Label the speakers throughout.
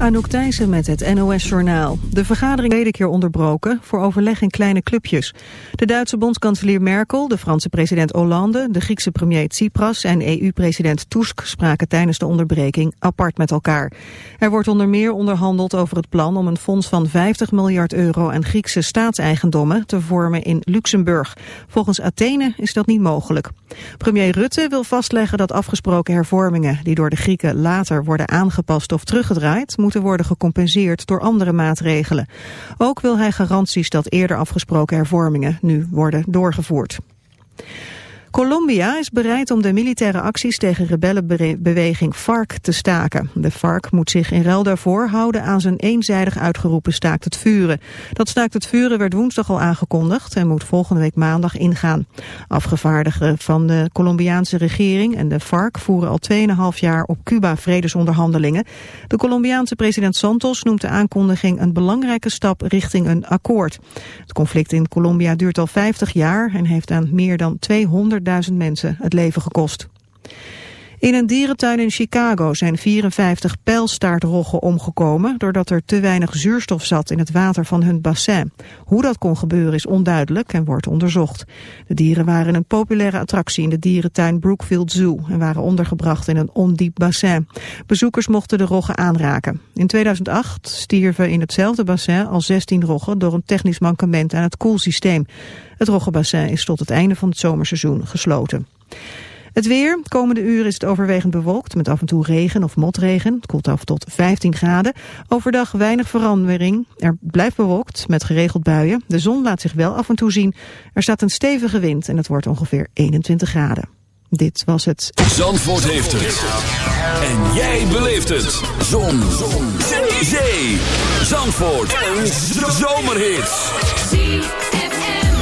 Speaker 1: Anouk Thijssen met het NOS-journaal. De vergadering tweede keer onderbroken voor overleg in kleine clubjes. De Duitse bondskanselier Merkel, de Franse president Hollande... de Griekse premier Tsipras en EU-president Tusk spraken tijdens de onderbreking apart met elkaar. Er wordt onder meer onderhandeld over het plan om een fonds van 50 miljard euro... aan Griekse staatseigendommen te vormen in Luxemburg. Volgens Athene is dat niet mogelijk. Premier Rutte wil vastleggen dat afgesproken hervormingen... die door de Grieken later worden aangepast of teruggedraaid moeten worden gecompenseerd door andere maatregelen. Ook wil hij garanties dat eerder afgesproken hervormingen nu worden doorgevoerd. Colombia is bereid om de militaire acties tegen rebellenbeweging FARC te staken. De FARC moet zich in ruil daarvoor houden aan zijn eenzijdig uitgeroepen staakt het vuren. Dat staakt het vuren werd woensdag al aangekondigd en moet volgende week maandag ingaan. Afgevaardigden van de Colombiaanse regering en de FARC voeren al 2,5 jaar op Cuba vredesonderhandelingen. De Colombiaanse president Santos noemt de aankondiging een belangrijke stap richting een akkoord. Het conflict in Colombia duurt al 50 jaar en heeft aan meer dan 200 100.000 mensen het leven gekost. In een dierentuin in Chicago zijn 54 pijlstaartroggen omgekomen... doordat er te weinig zuurstof zat in het water van hun bassin. Hoe dat kon gebeuren is onduidelijk en wordt onderzocht. De dieren waren een populaire attractie in de dierentuin Brookfield Zoo... en waren ondergebracht in een ondiep bassin. Bezoekers mochten de roggen aanraken. In 2008 stierven in hetzelfde bassin al 16 roggen... door een technisch mankement aan het koelsysteem. Het roggenbassin is tot het einde van het zomerseizoen gesloten. Het weer, komende uren is het overwegend bewolkt met af en toe regen of motregen. Het koelt af tot 15 graden. Overdag weinig verandering. Er blijft bewolkt met geregeld buien. De zon laat zich wel af en toe zien. Er staat een stevige wind en het wordt ongeveer 21 graden. Dit was het.
Speaker 2: Zandvoort heeft het. En jij beleeft het. Zon. zon. Zee. Zandvoort. Een zomerhit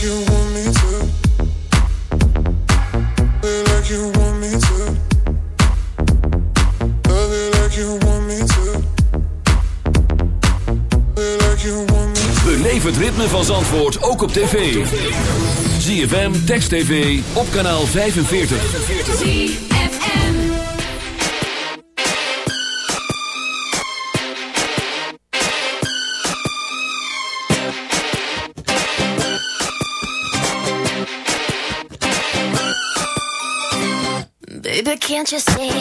Speaker 3: We
Speaker 4: want
Speaker 2: het ritme van Zandvoort ook op tv. GFM Teksttv op kanaal 45.
Speaker 5: just say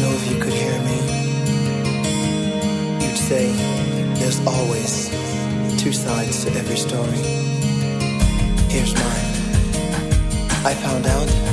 Speaker 5: know if you could hear me, you'd
Speaker 6: say there's always two sides to every story. Here's mine. I found out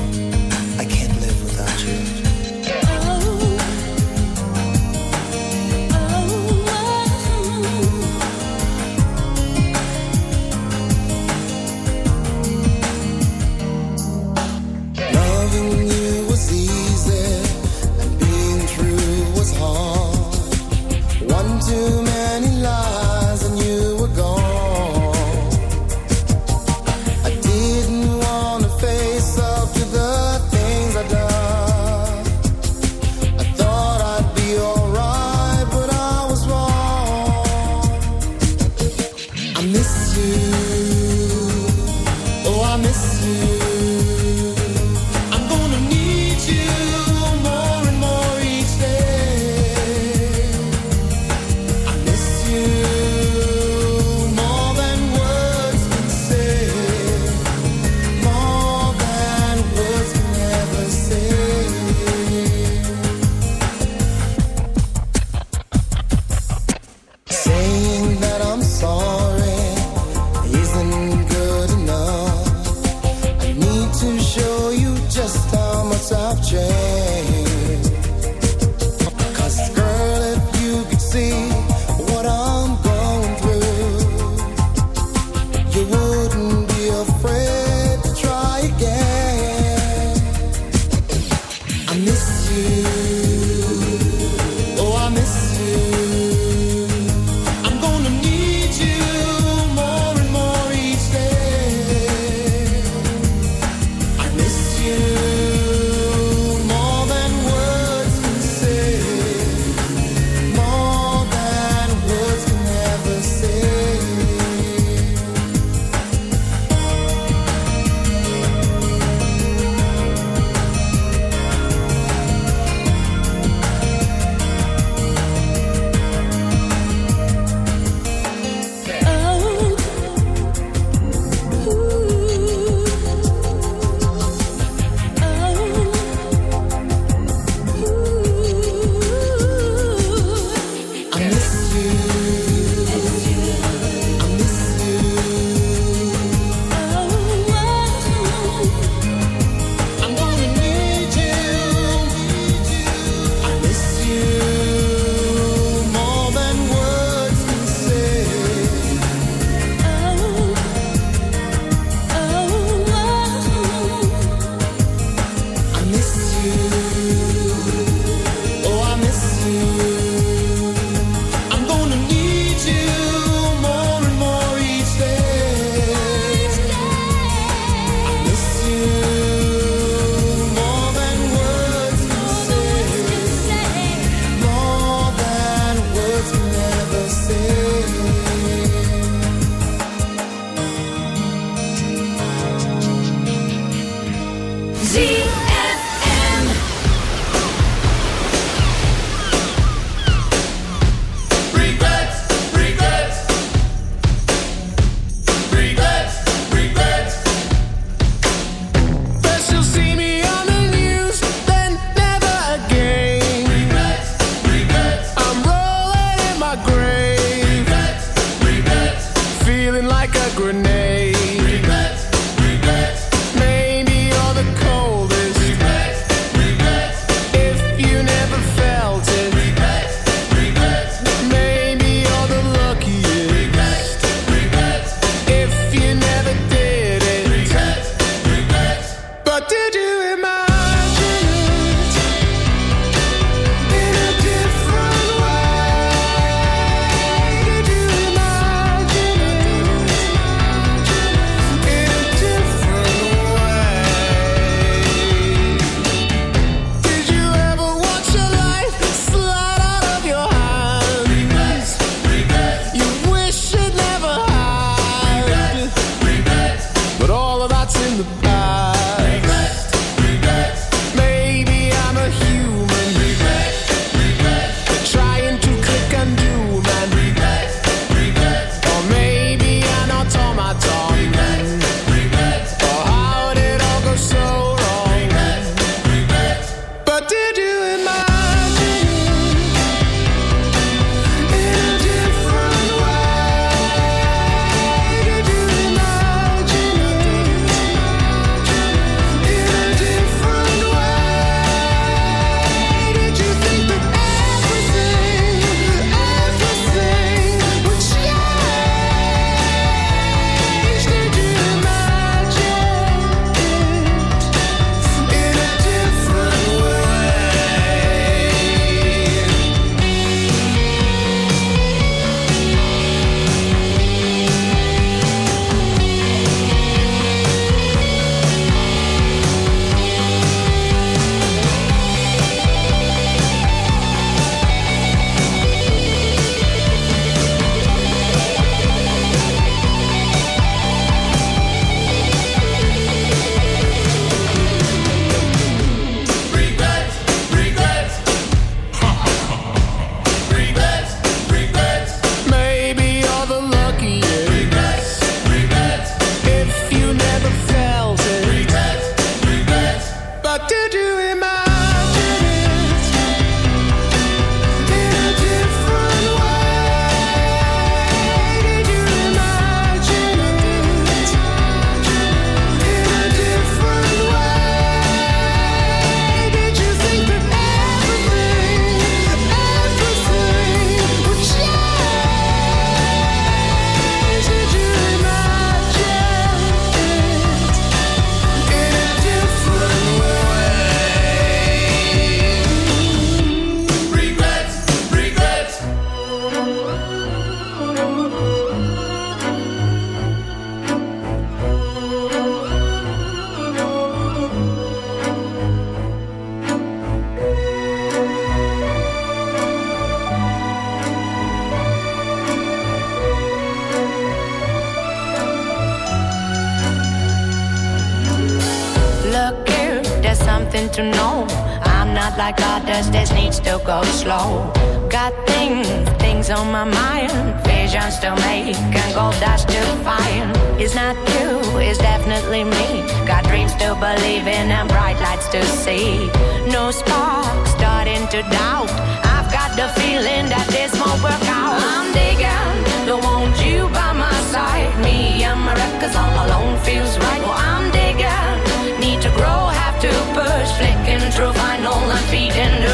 Speaker 7: No spark, starting to doubt. I've got the feeling that this won't work out. I'm digging, don't want you by my side. Me and my records all alone feels right. Well, I'm digging, need to grow, have to push, flicking through vinyl and feeding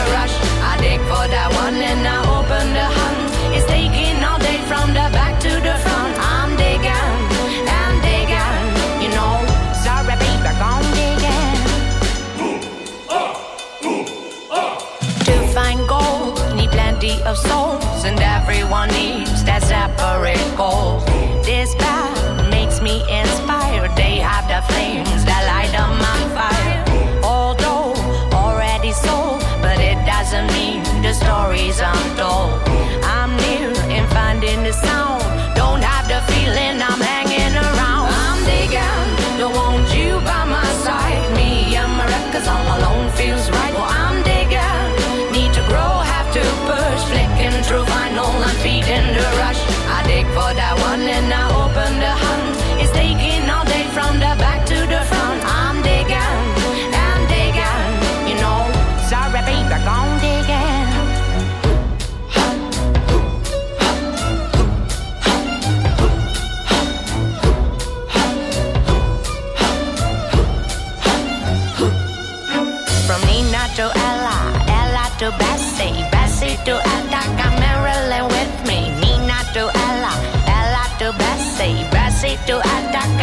Speaker 7: everyone needs that separate goal. This path makes me inspired. They have the flames that light up my fire. Although already sold, but it doesn't mean the stories untold. I'm near in finding the sound. do I, I,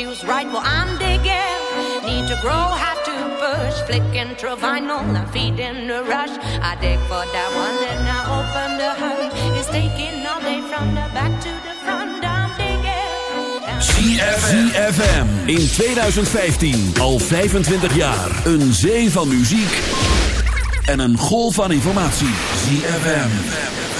Speaker 7: feels right. Well, I'm digging, need to grow, have to push, flicking through vinyl and feeding the rush. I dig for that one and I open the hunt. It's taking all day from the back to the front. I'm digging.
Speaker 2: ZFM in 2015 al 25 jaar. Een zee van muziek en een golf van informatie. ZFM.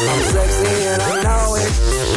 Speaker 6: I'm sexy and I know it.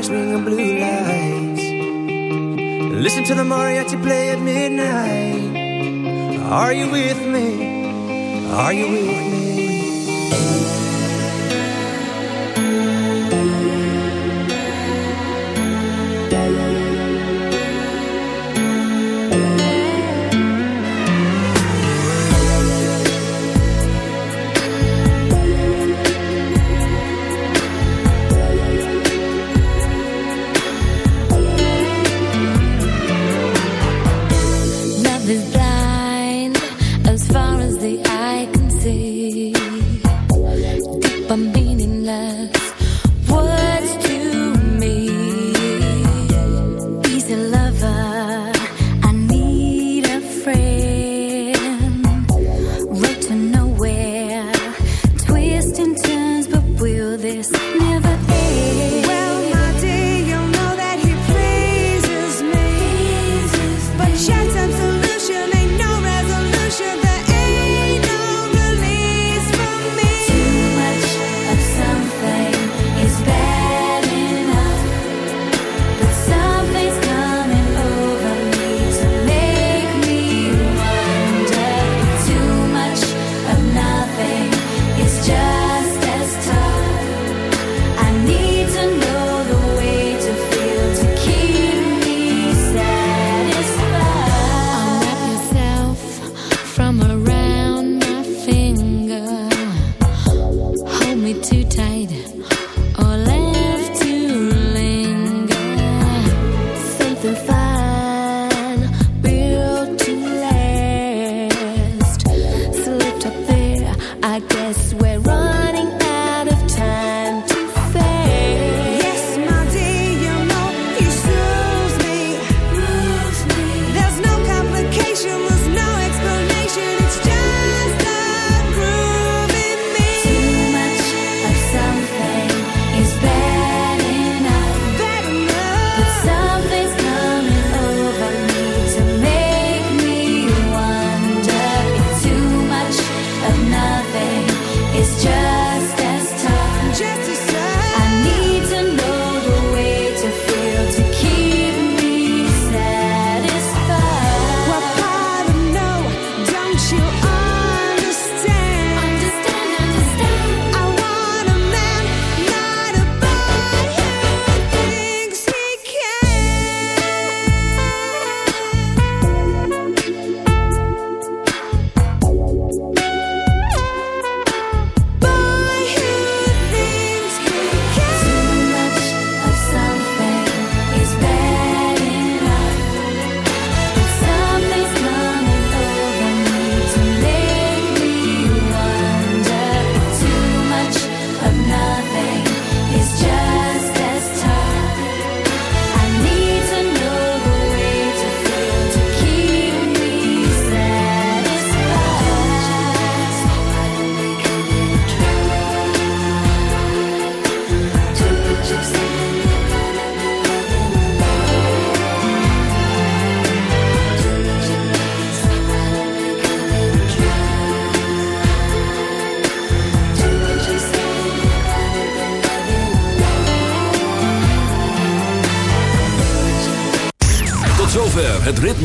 Speaker 5: watch me blue.